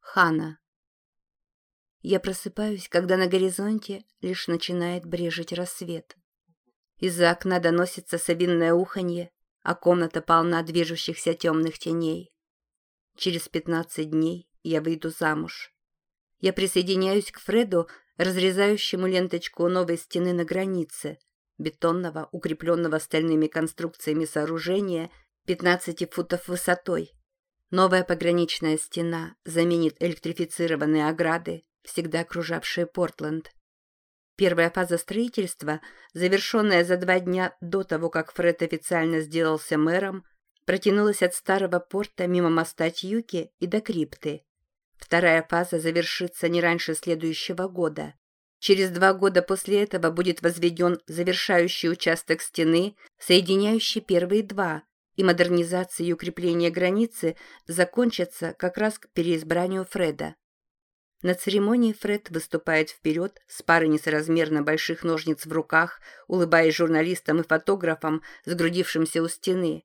Хана. Я просыпаюсь, когда на горизонте лишь начинает брежить рассвет. Из-за окна доносится совинное уханье, а комната полна движущихся темных теней. Через пятнадцать дней я выйду замуж. Я присоединяюсь к Фреду, разрезающему ленточку новой стены на границе, бетонного, укрепленного стальными конструкциями сооружения 15 футов высотой. Новая пограничная стена заменит электрифицированные ограды, всегда окружавшие Портленд. Первая фаза строительства, завершенная за два дня до того, как Фред официально сделался мэром, протянулась от старого порта мимо моста Тьюки и до крипты. Вторая фаза завершится не раньше следующего года. Через два года после этого будет возведен завершающий участок стены, соединяющий первые два, и модернизация и укрепление границы закончатся как раз к переизбранию Фреда. На церемонии Фред выступает вперед с парой несоразмерно больших ножниц в руках, улыбаясь журналистам и фотографам, сгрудившимся у стены.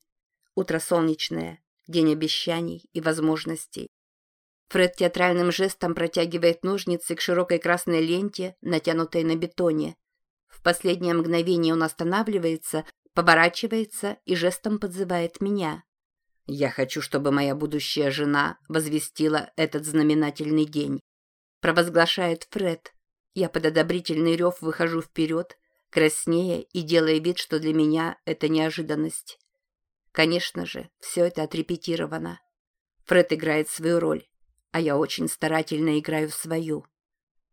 Утро солнечное, день обещаний и возможностей. Фред театральным жестом протягивает ножницы к широкой красной ленте, натянутой на бетоне. В последнее мгновение он останавливается, поворачивается и жестом подзывает меня. «Я хочу, чтобы моя будущая жена возвестила этот знаменательный день», провозглашает Фред. Я под одобрительный рев выхожу вперед, краснея и делая вид, что для меня это неожиданность. Конечно же, все это отрепетировано. Фред играет свою роль, а я очень старательно играю свою.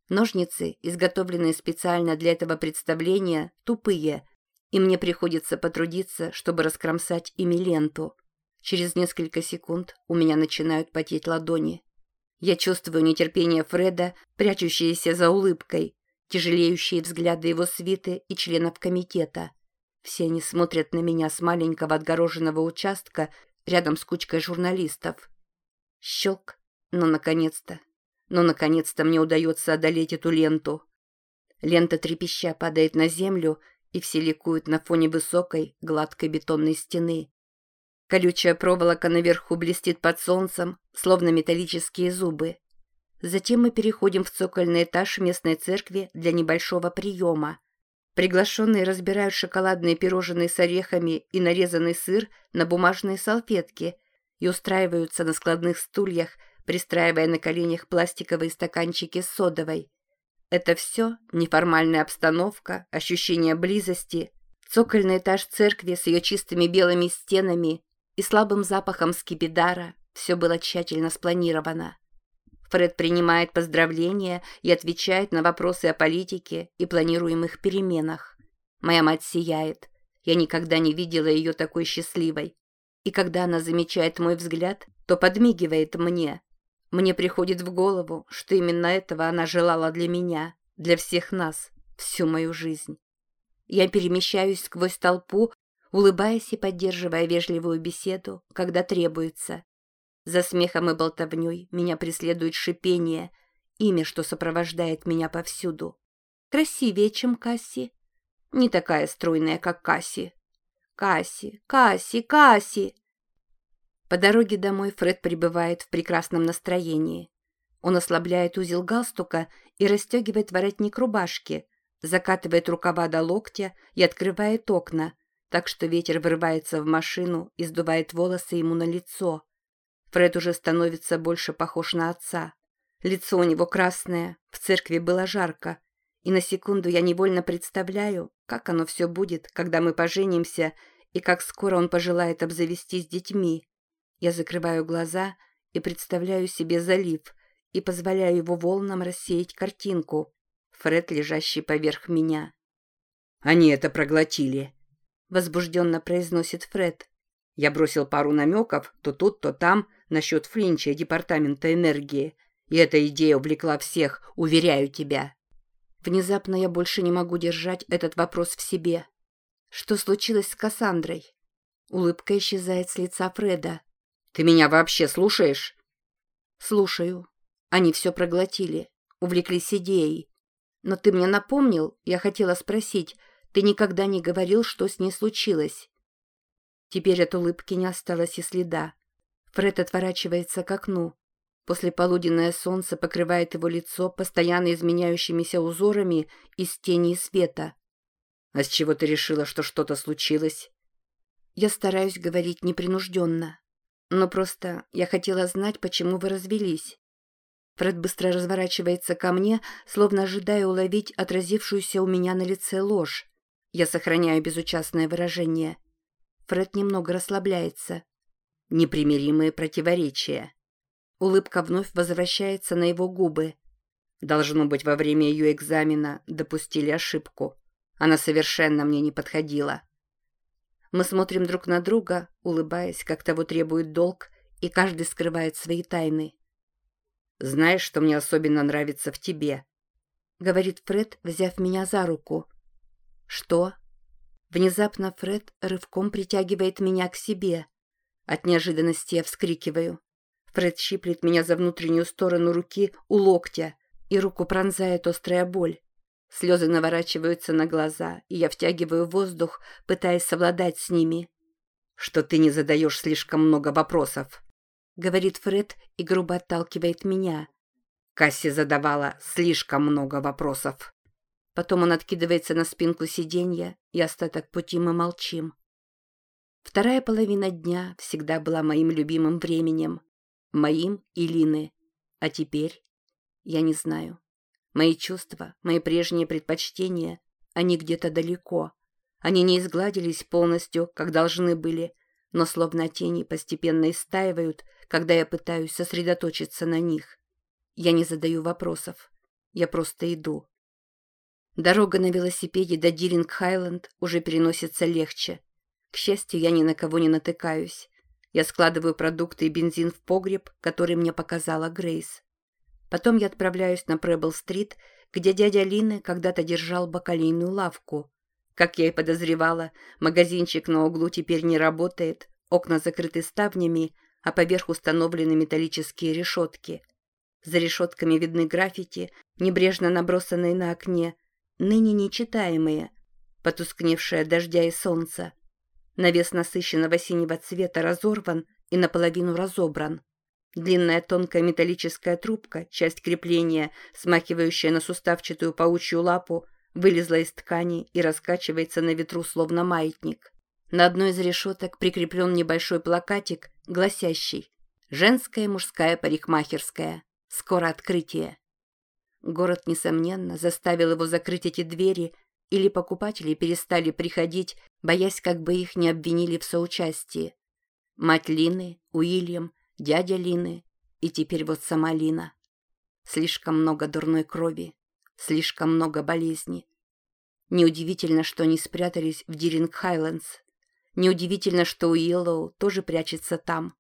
Ножницы, изготовленные специально для этого представления, тупые – и мне приходится потрудиться, чтобы раскромсать ими ленту. Через несколько секунд у меня начинают потеть ладони. Я чувствую нетерпение Фреда, прячущееся за улыбкой, тяжелеющие взгляды его свиты и членов комитета. Все они смотрят на меня с маленького отгороженного участка рядом с кучкой журналистов. Щелк. Ну, наконец-то. Ну, наконец-то мне удается одолеть эту ленту. Лента трепеща падает на землю, и все ликуют на фоне высокой, гладкой бетонной стены. Колючая проволока наверху блестит под солнцем, словно металлические зубы. Затем мы переходим в цокольный этаж местной церкви для небольшого приема. Приглашенные разбирают шоколадные пирожные с орехами и нарезанный сыр на бумажные салфетки и устраиваются на складных стульях, пристраивая на коленях пластиковые стаканчики с содовой. Это все неформальная обстановка, ощущение близости, цокольный этаж церкви с ее чистыми белыми стенами и слабым запахом скипидара все было тщательно спланировано. Фред принимает поздравления и отвечает на вопросы о политике и планируемых переменах. Моя мать сияет. Я никогда не видела ее такой счастливой. И когда она замечает мой взгляд, то подмигивает мне, мне приходит в голову, что именно этого она желала для меня, для всех нас, всю мою жизнь. Я перемещаюсь сквозь толпу, улыбаясь и поддерживая вежливую беседу, когда требуется. За смехом и болтовней меня преследует шипение, имя, что сопровождает меня повсюду. Красивее, чем Касси. Не такая стройная, как Касси. Касси, Касси, Касси. По дороге домой Фред пребывает в прекрасном настроении. Он ослабляет узел галстука и расстегивает воротник рубашки, закатывает рукава до локтя и открывает окна, так что ветер вырывается в машину и сдувает волосы ему на лицо. Фред уже становится больше похож на отца. Лицо у него красное, в церкви было жарко, и на секунду я невольно представляю, как оно все будет, когда мы поженимся, и как скоро он пожелает обзавестись детьми. Я закрываю глаза и представляю себе залив и позволяю его волнам рассеять картинку. Фред, лежащий поверх меня. «Они это проглотили», — возбужденно произносит Фред. «Я бросил пару намеков, то тут, то там, насчет Флинча и Департамента энергии, и эта идея увлекла всех, уверяю тебя». Внезапно я больше не могу держать этот вопрос в себе. Что случилось с Кассандрой? Улыбка исчезает с лица Фреда. Ты меня вообще слушаешь?» «Слушаю. Они все проглотили, увлеклись идеей. Но ты мне напомнил, я хотела спросить, ты никогда не говорил, что с ней случилось?» Теперь от улыбки не осталось и следа. Фред отворачивается к окну. После полуденное солнце покрывает его лицо постоянно изменяющимися узорами из тени и света. «А с чего ты решила, что что-то случилось?» Я стараюсь говорить непринужденно. Но просто я хотела знать, почему вы развелись. Фред быстро разворачивается ко мне, словно ожидая уловить отразившуюся у меня на лице ложь. Я сохраняю безучастное выражение. Фред немного расслабляется. Непримиримые противоречия. Улыбка вновь возвращается на его губы. Должно быть, во время ее экзамена допустили ошибку. Она совершенно мне не подходила. Мы смотрим друг на друга, улыбаясь, как того требует долг, и каждый скрывает свои тайны. «Знаешь, что мне особенно нравится в тебе?» — говорит Фред, взяв меня за руку. «Что?» Внезапно Фред рывком притягивает меня к себе. От неожиданности я вскрикиваю. Фред щиплет меня за внутреннюю сторону руки у локтя, и руку пронзает острая боль. Слезы наворачиваются на глаза, и я втягиваю воздух, пытаясь совладать с ними. «Что ты не задаешь слишком много вопросов», — говорит Фред и грубо отталкивает меня. Касси задавала слишком много вопросов. Потом он откидывается на спинку сиденья, и остаток пути мы молчим. Вторая половина дня всегда была моим любимым временем моим и Лины. А теперь? Я не знаю. Мои чувства, мои прежние предпочтения, они где-то далеко. Они не изгладились полностью, как должны были, но словно тени постепенно истаивают, когда я пытаюсь сосредоточиться на них. Я не задаю вопросов. Я просто иду. Дорога на велосипеде до Диринг-Хайленд уже переносится легче. К счастью, я ни на кого не натыкаюсь. Я складываю продукты и бензин в погреб, который мне показала Грейс. Потом я отправляюсь на Пребл-стрит, где дядя Лины когда-то держал бакалейную лавку. Как я и подозревала, магазинчик на углу теперь не работает, окна закрыты ставнями, а поверх установлены металлические решетки. За решетками видны граффити, небрежно набросанные на окне, ныне нечитаемые, потускневшие от дождя и солнца. Навес насыщенного синего цвета разорван и наполовину разобран. Длинная тонкая металлическая трубка, часть крепления, смахивающая на суставчатую паучью лапу, вылезла из ткани и раскачивается на ветру, словно маятник. На одной из решеток прикреплен небольшой плакатик, гласящий «Женская и мужская парикмахерская. Скоро открытие». Город, несомненно, заставил его закрыть эти двери или покупатели перестали приходить, боясь, как бы их не обвинили в соучастии. Мать Лины, Уильям, дядя Лины и теперь вот сама Лина. Слишком много дурной крови, слишком много болезней. Неудивительно, что они спрятались в Диринг-Хайлендс. Неудивительно, что Уиллоу тоже прячется там.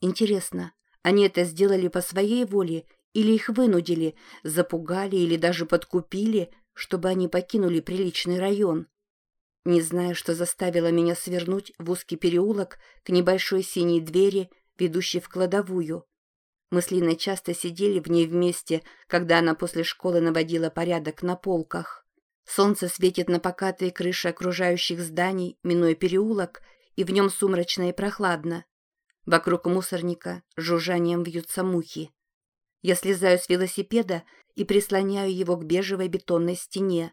Интересно, они это сделали по своей воле или их вынудили, запугали или даже подкупили, чтобы они покинули приличный район. Не знаю, что заставило меня свернуть в узкий переулок к небольшой синей двери, ведущей в кладовую. Мы с Линой часто сидели в ней вместе, когда она после школы наводила порядок на полках. Солнце светит на покатые крыши окружающих зданий, минуя переулок, и в нем сумрачно и прохладно. Вокруг мусорника жужжанием вьются мухи. Я слезаю с велосипеда и прислоняю его к бежевой бетонной стене.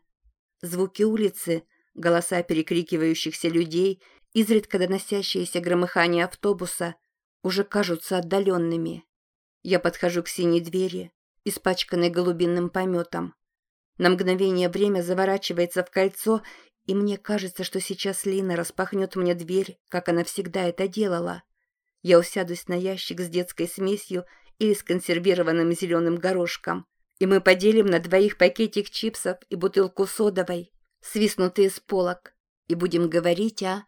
Звуки улицы, голоса перекрикивающихся людей, изредка доносящиеся громыхание автобуса уже кажутся отдаленными. Я подхожу к синей двери, испачканной голубинным пометом. На мгновение время заворачивается в кольцо, и мне кажется, что сейчас Лина распахнет мне дверь, как она всегда это делала. Я усядусь на ящик с детской смесью или с консервированным зеленым горошком и мы поделим на двоих пакетик чипсов и бутылку содовой, свистнутые с полок, и будем говорить о...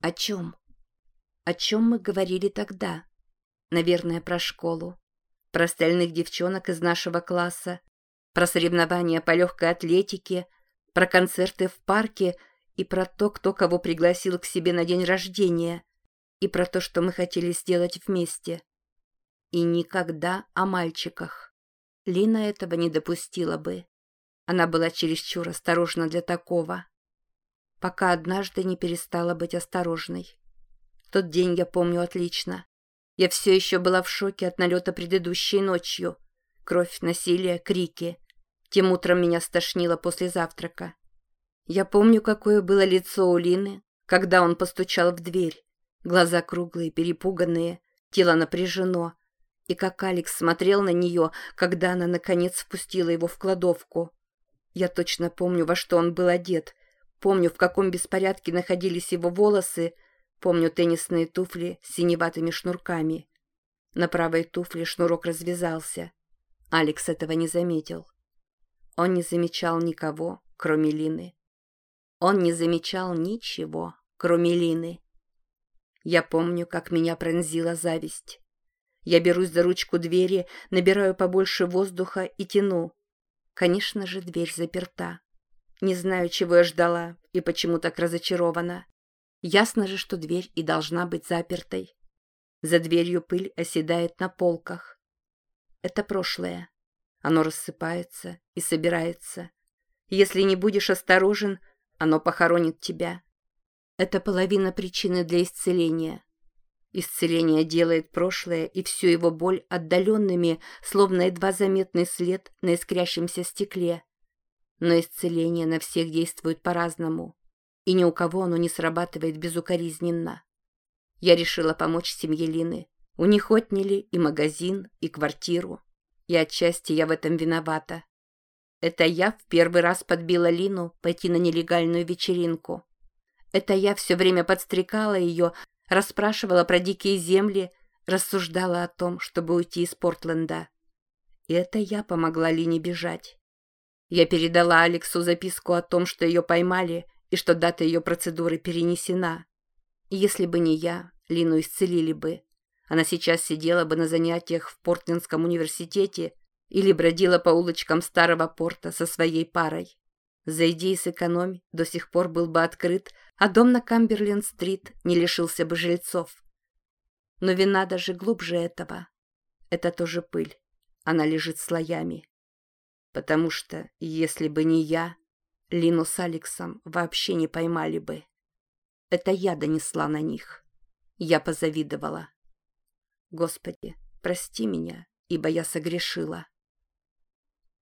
О чем? О чем мы говорили тогда? Наверное, про школу, про остальных девчонок из нашего класса, про соревнования по легкой атлетике, про концерты в парке и про то, кто кого пригласил к себе на день рождения, и про то, что мы хотели сделать вместе. И никогда о мальчиках. Лина этого не допустила бы. Она была чересчур осторожна для такого. Пока однажды не перестала быть осторожной. Тот день я помню отлично. Я все еще была в шоке от налета предыдущей ночью. Кровь, насилие, крики. Тем утром меня стошнило после завтрака. Я помню, какое было лицо у Лины, когда он постучал в дверь. Глаза круглые, перепуганные, тело напряжено. И как Алекс смотрел на нее, когда она, наконец, впустила его в кладовку. Я точно помню, во что он был одет. Помню, в каком беспорядке находились его волосы. Помню теннисные туфли с синеватыми шнурками. На правой туфле шнурок развязался. Алекс этого не заметил. Он не замечал никого, кроме Лины. Он не замечал ничего, кроме Лины. Я помню, как меня пронзила зависть. Я берусь за ручку двери, набираю побольше воздуха и тяну. Конечно же, дверь заперта. Не знаю, чего я ждала и почему так разочарована. Ясно же, что дверь и должна быть запертой. За дверью пыль оседает на полках. Это прошлое. Оно рассыпается и собирается. Если не будешь осторожен, оно похоронит тебя. Это половина причины для исцеления. Исцеление делает прошлое и всю его боль отдаленными, словно едва заметный след на искрящемся стекле. Но исцеление на всех действует по-разному, и ни у кого оно не срабатывает безукоризненно. Я решила помочь семье Лины. У них отняли и магазин, и квартиру. И отчасти я в этом виновата. Это я в первый раз подбила Лину пойти на нелегальную вечеринку. Это я все время подстрекала ее, расспрашивала про дикие земли, рассуждала о том, чтобы уйти из Портленда. И это я помогла Лине бежать. Я передала Алексу записку о том, что ее поймали и что дата ее процедуры перенесена. Если бы не я, Лину исцелили бы. Она сейчас сидела бы на занятиях в Портлендском университете или бродила по улочкам старого порта со своей парой. Зайди и сэкономь, до сих пор был бы открыт, а дом на Камберленд-стрит не лишился бы жильцов. Но вина даже глубже этого. Это тоже пыль. Она лежит слоями. Потому что, если бы не я, Лину с Алексом вообще не поймали бы. Это я донесла на них. Я позавидовала. Господи, прости меня, ибо я согрешила.